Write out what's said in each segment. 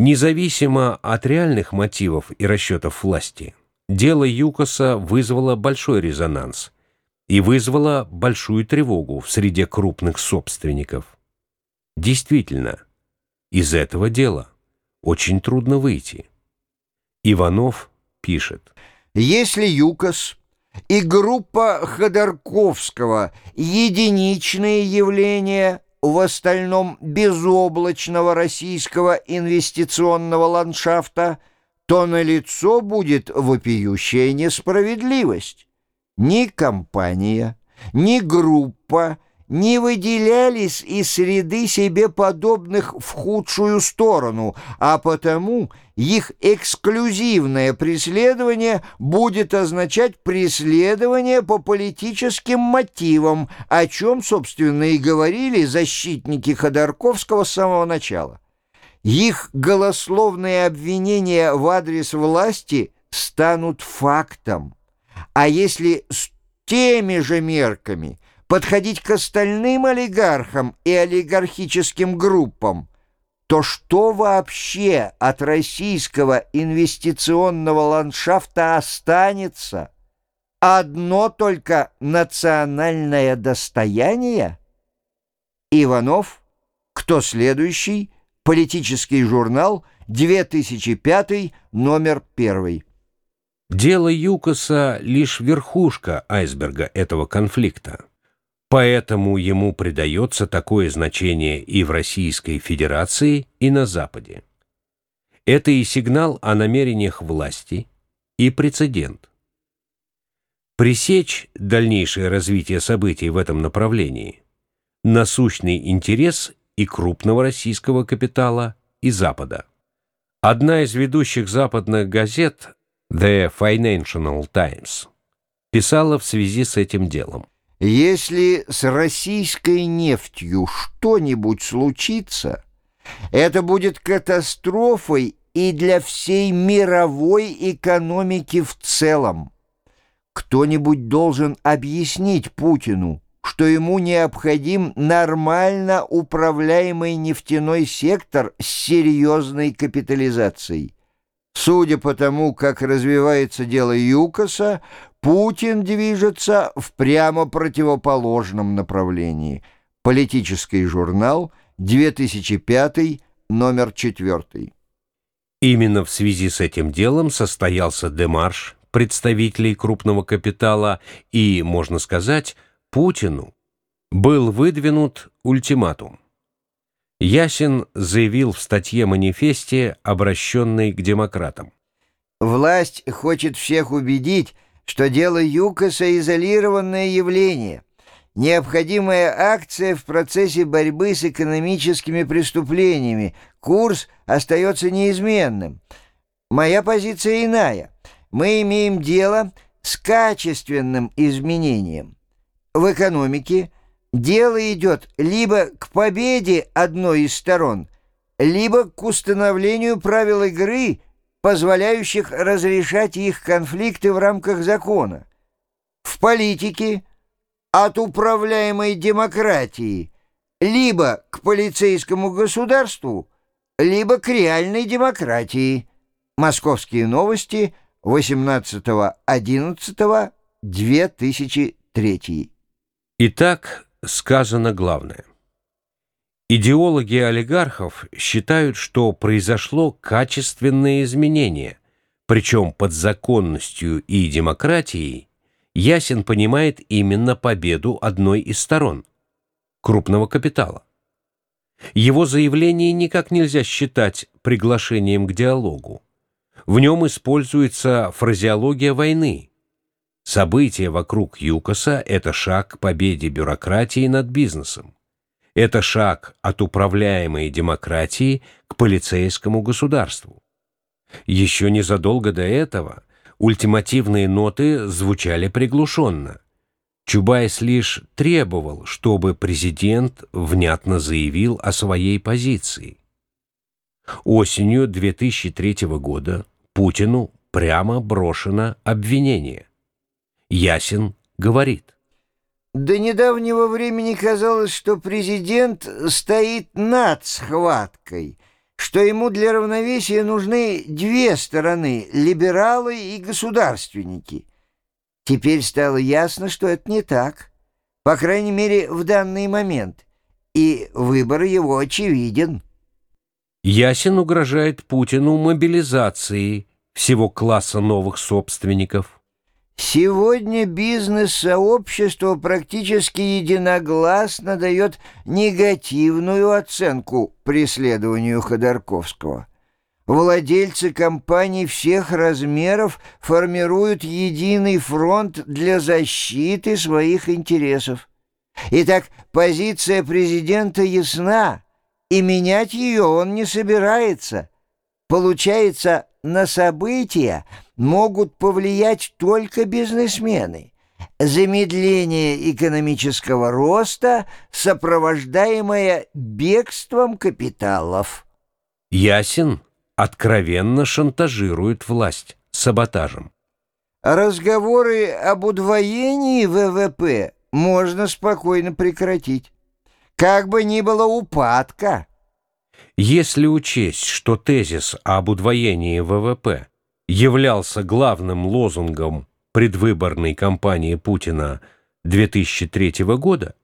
Независимо от реальных мотивов и расчетов власти, дело ЮКОСа вызвало большой резонанс и вызвало большую тревогу в среде крупных собственников. Действительно, из этого дела очень трудно выйти. Иванов пишет. Если ЮКОС и группа Ходорковского единичные явления в остальном безоблачного российского инвестиционного ландшафта, то налицо будет вопиющая несправедливость. Ни компания, ни группа не выделялись из среды себе подобных в худшую сторону, а потому их эксклюзивное преследование будет означать преследование по политическим мотивам, о чем, собственно, и говорили защитники Ходорковского с самого начала. Их голословные обвинения в адрес власти станут фактом. А если с теми же мерками – подходить к остальным олигархам и олигархическим группам, то что вообще от российского инвестиционного ландшафта останется? Одно только национальное достояние? Иванов, кто следующий? Политический журнал, 2005, номер 1. Дело ЮКОСа — лишь верхушка айсберга этого конфликта. Поэтому ему придается такое значение и в Российской Федерации, и на Западе. Это и сигнал о намерениях власти, и прецедент. Пресечь дальнейшее развитие событий в этом направлении – насущный интерес и крупного российского капитала, и Запада. Одна из ведущих западных газет, The Financial Times, писала в связи с этим делом. Если с российской нефтью что-нибудь случится, это будет катастрофой и для всей мировой экономики в целом. Кто-нибудь должен объяснить Путину, что ему необходим нормально управляемый нефтяной сектор с серьезной капитализацией. Судя по тому, как развивается дело ЮКОСа, Путин движется в прямо противоположном направлении. Политический журнал, 2005, номер 4. Именно в связи с этим делом состоялся демарш представителей крупного капитала и, можно сказать, Путину был выдвинут ультиматум. Ясин заявил в статье-манифесте, обращенной к демократам. «Власть хочет всех убедить, что дело ЮКОСа – изолированное явление, необходимая акция в процессе борьбы с экономическими преступлениями, курс остается неизменным. Моя позиция иная. Мы имеем дело с качественным изменением. В экономике дело идет либо к победе одной из сторон, либо к установлению правил игры – позволяющих разрешать их конфликты в рамках закона. В политике от управляемой демократии либо к полицейскому государству, либо к реальной демократии. Московские новости 18.11.2003. Итак, сказано главное. Идеологи олигархов считают, что произошло качественное изменение, причем под законностью и демократией Ясен понимает именно победу одной из сторон – крупного капитала. Его заявление никак нельзя считать приглашением к диалогу. В нем используется фразеология войны. События вокруг ЮКОСа – это шаг к победе бюрократии над бизнесом. Это шаг от управляемой демократии к полицейскому государству. Еще незадолго до этого ультимативные ноты звучали приглушенно. Чубайс лишь требовал, чтобы президент внятно заявил о своей позиции. Осенью 2003 года Путину прямо брошено обвинение. Ясин говорит – до недавнего времени казалось, что президент стоит над схваткой, что ему для равновесия нужны две стороны — либералы и государственники. Теперь стало ясно, что это не так, по крайней мере, в данный момент, и выбор его очевиден. Ясен угрожает Путину мобилизацией всего класса новых собственников. Сегодня бизнес-сообщество практически единогласно дает негативную оценку преследованию Ходорковского. Владельцы компаний всех размеров формируют единый фронт для защиты своих интересов. Итак, позиция президента ясна и менять ее он не собирается. Получается, на события могут повлиять только бизнесмены. Замедление экономического роста, сопровождаемое бегством капиталов. Ясен откровенно шантажирует власть саботажем. Разговоры об удвоении ВВП можно спокойно прекратить. Как бы ни было упадка. Если учесть, что тезис об удвоении ВВП являлся главным лозунгом предвыборной кампании Путина 2003 года,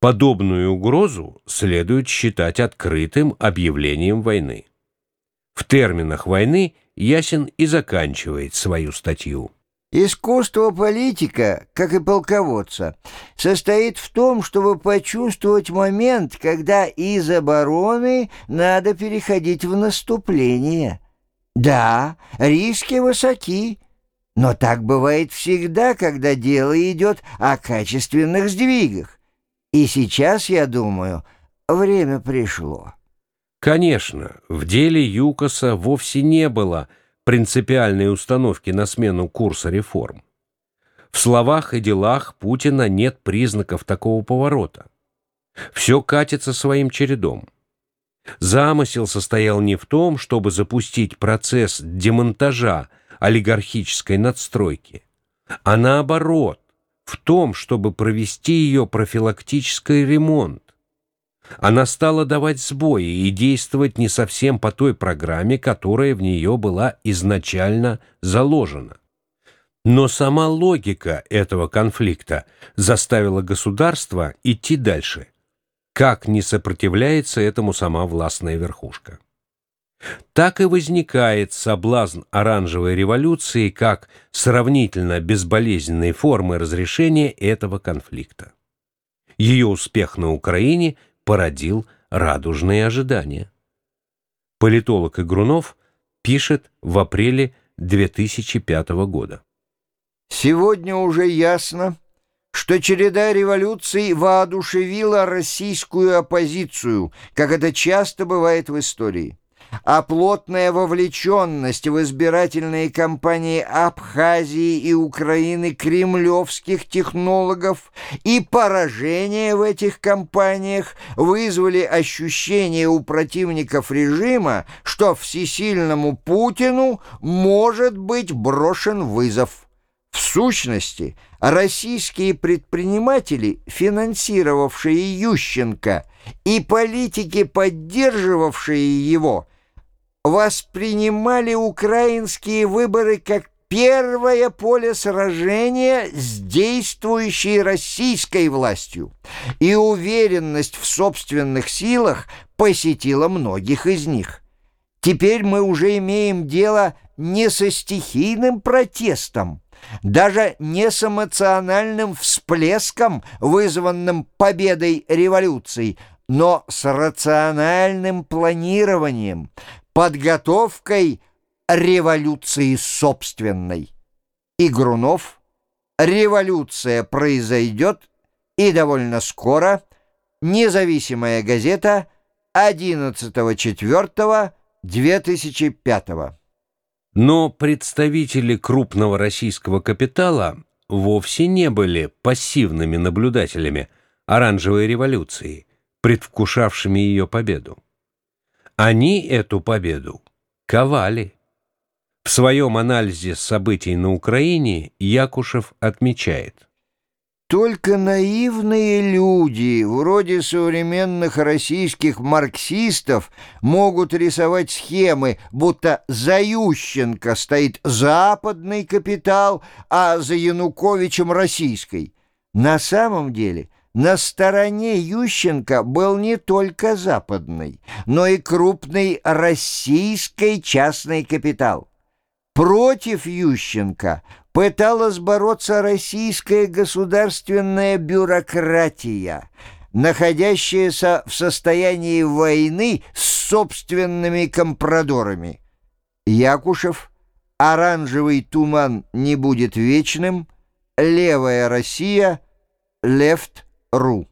подобную угрозу следует считать открытым объявлением войны. В терминах войны Ясен и заканчивает свою статью. Искусство политика, как и полководца, состоит в том, чтобы почувствовать момент, когда из обороны надо переходить в наступление. Да, риски высоки, но так бывает всегда, когда дело идет о качественных сдвигах. И сейчас, я думаю, время пришло. Конечно, в деле ЮКОСа вовсе не было – принципиальной установки на смену курса реформ. В словах и делах Путина нет признаков такого поворота. Все катится своим чередом. Замысел состоял не в том, чтобы запустить процесс демонтажа олигархической надстройки, а наоборот, в том, чтобы провести ее профилактический ремонт, она стала давать сбои и действовать не совсем по той программе, которая в нее была изначально заложена. Но сама логика этого конфликта заставила государство идти дальше, как не сопротивляется этому сама властная верхушка. Так и возникает соблазн оранжевой революции как сравнительно безболезненной формы разрешения этого конфликта. Ее успех на Украине – породил радужные ожидания. Политолог Игрунов пишет в апреле 2005 года. «Сегодня уже ясно, что череда революций воодушевила российскую оппозицию, как это часто бывает в истории а плотная вовлеченность в избирательные кампании Абхазии и Украины кремлевских технологов и поражение в этих кампаниях вызвали ощущение у противников режима, что всесильному Путину может быть брошен вызов. В сущности, российские предприниматели, финансировавшие Ющенко, и политики, поддерживавшие его – воспринимали украинские выборы как первое поле сражения с действующей российской властью, и уверенность в собственных силах посетила многих из них. Теперь мы уже имеем дело не со стихийным протестом, даже не с эмоциональным всплеском, вызванным победой революции, но с рациональным планированием, подготовкой революции собственной. И Грунов, революция произойдет, и довольно скоро, независимая газета 11.04.2005. Но представители крупного российского капитала вовсе не были пассивными наблюдателями оранжевой революции, предвкушавшими ее победу. Они эту победу ковали. В своем анализе событий на Украине Якушев отмечает. Только наивные люди, вроде современных российских марксистов, могут рисовать схемы, будто за Ющенко стоит западный капитал, а за Януковичем российский. На самом деле на стороне Ющенко был не только западный, но и крупный российский частный капитал. Против Ющенко пыталась бороться российская государственная бюрократия, находящаяся в состоянии войны с собственными компрадорами. Якушев, оранжевый туман не будет вечным, левая Россия, лефт.ру